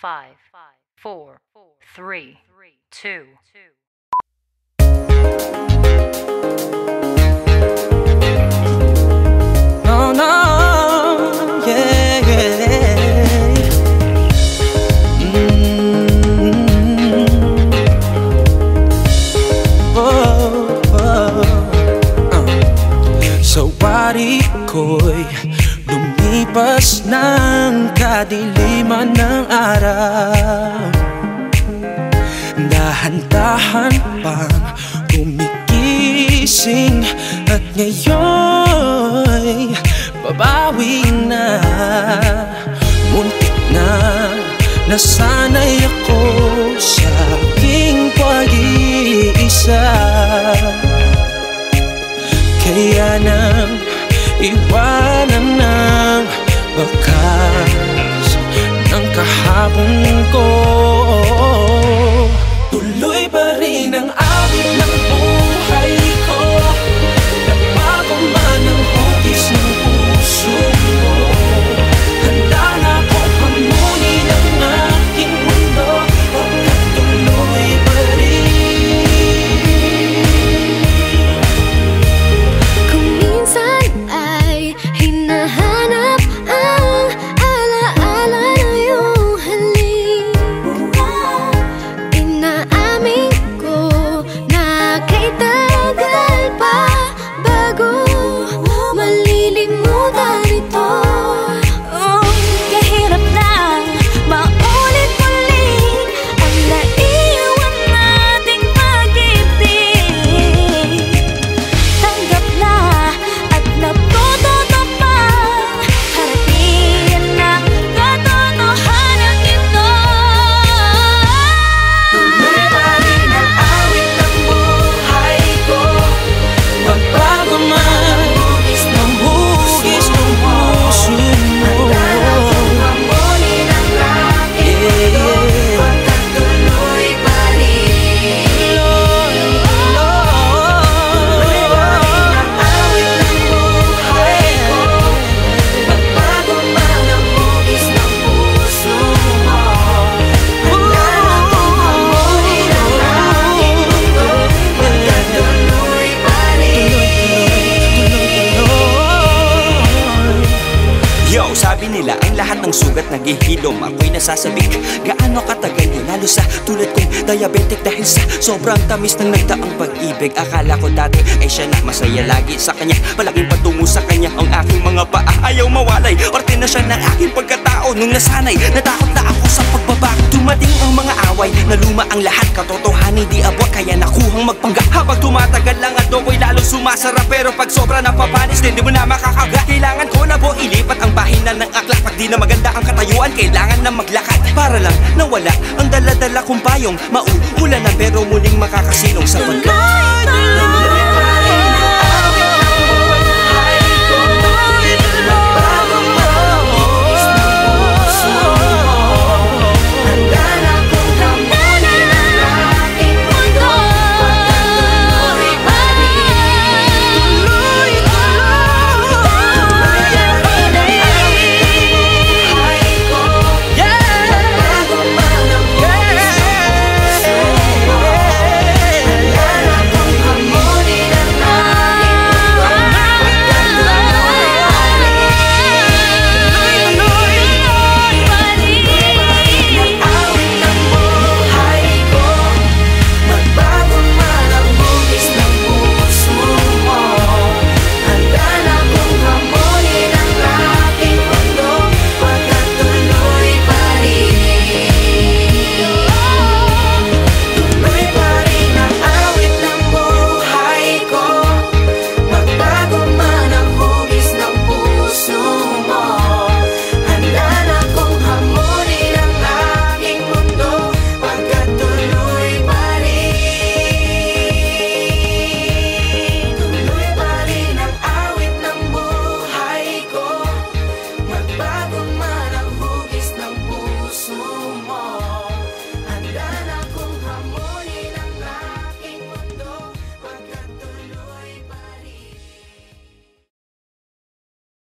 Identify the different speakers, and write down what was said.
Speaker 1: five, four, three, two.
Speaker 2: Lumipas ng kadiliman ng araw. Dahan-dahan pang kumigising At ngayon'y babawi na. Muntik na nasanay ako sa aking pag-iisa. Kaya nang iwanan ng bakas ng kahapon ko. Tuloy pa rin ang
Speaker 3: sugat naghihilom Ako'y nasasabik Gaano katagal yun? Lalo sa tulad kong diabetic Dahil sa sobrang tamis ng nagdaang pag-ibig. Akala ko dati ay siya na masaya lagi sa kanya Malaking patungo sa kanya ang aking mga paa. Ayaw mawalay Parte na siya ng aking pagkatao. Nung nasanay, natakot na ako sa pagbabago. Dumating ang mga away na luma ang lahat. Katotohanan di abot kaya nakuhang magpangga. Habang tumatagal lang sumasarap Pero pag sobra napapanis din di mo na makakaga Kailangan ko na po ilipat ang bahinan ng akla Pag di na maganda ang katayuan kailangan na maglakad. Para lang nawala ang daladala kong payong. Mauulan na pero muling makakasilong sa pagka
Speaker 4: Tuloy, tuloy